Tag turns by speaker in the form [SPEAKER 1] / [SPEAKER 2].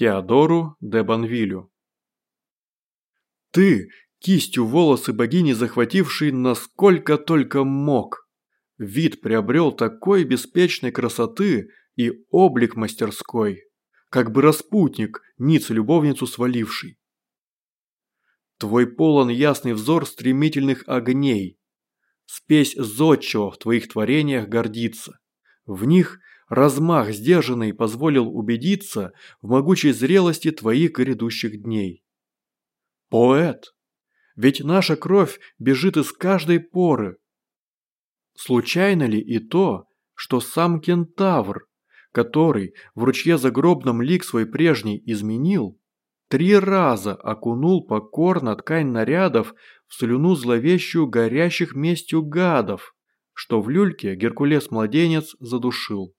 [SPEAKER 1] Теодору де Банвилю. Ты, кистью волосы богини захвативший, насколько только мог. Вид приобрел такой беспечной красоты и облик мастерской, как бы распутник, ниц любовницу сваливший. Твой полон ясный взор стремительных огней. Спесь зодчего в твоих творениях гордится. В них размах сдержанный позволил убедиться в могучей зрелости твоих грядущих дней. Поэт! Ведь наша кровь бежит из каждой поры. Случайно ли и то, что сам кентавр, который в ручье загробном лик свой прежний изменил, три раза окунул покорно ткань нарядов в слюну зловещую горящих местью гадов, что в люльке Геркулес-младенец задушил.